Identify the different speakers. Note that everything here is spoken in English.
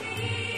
Speaker 1: You.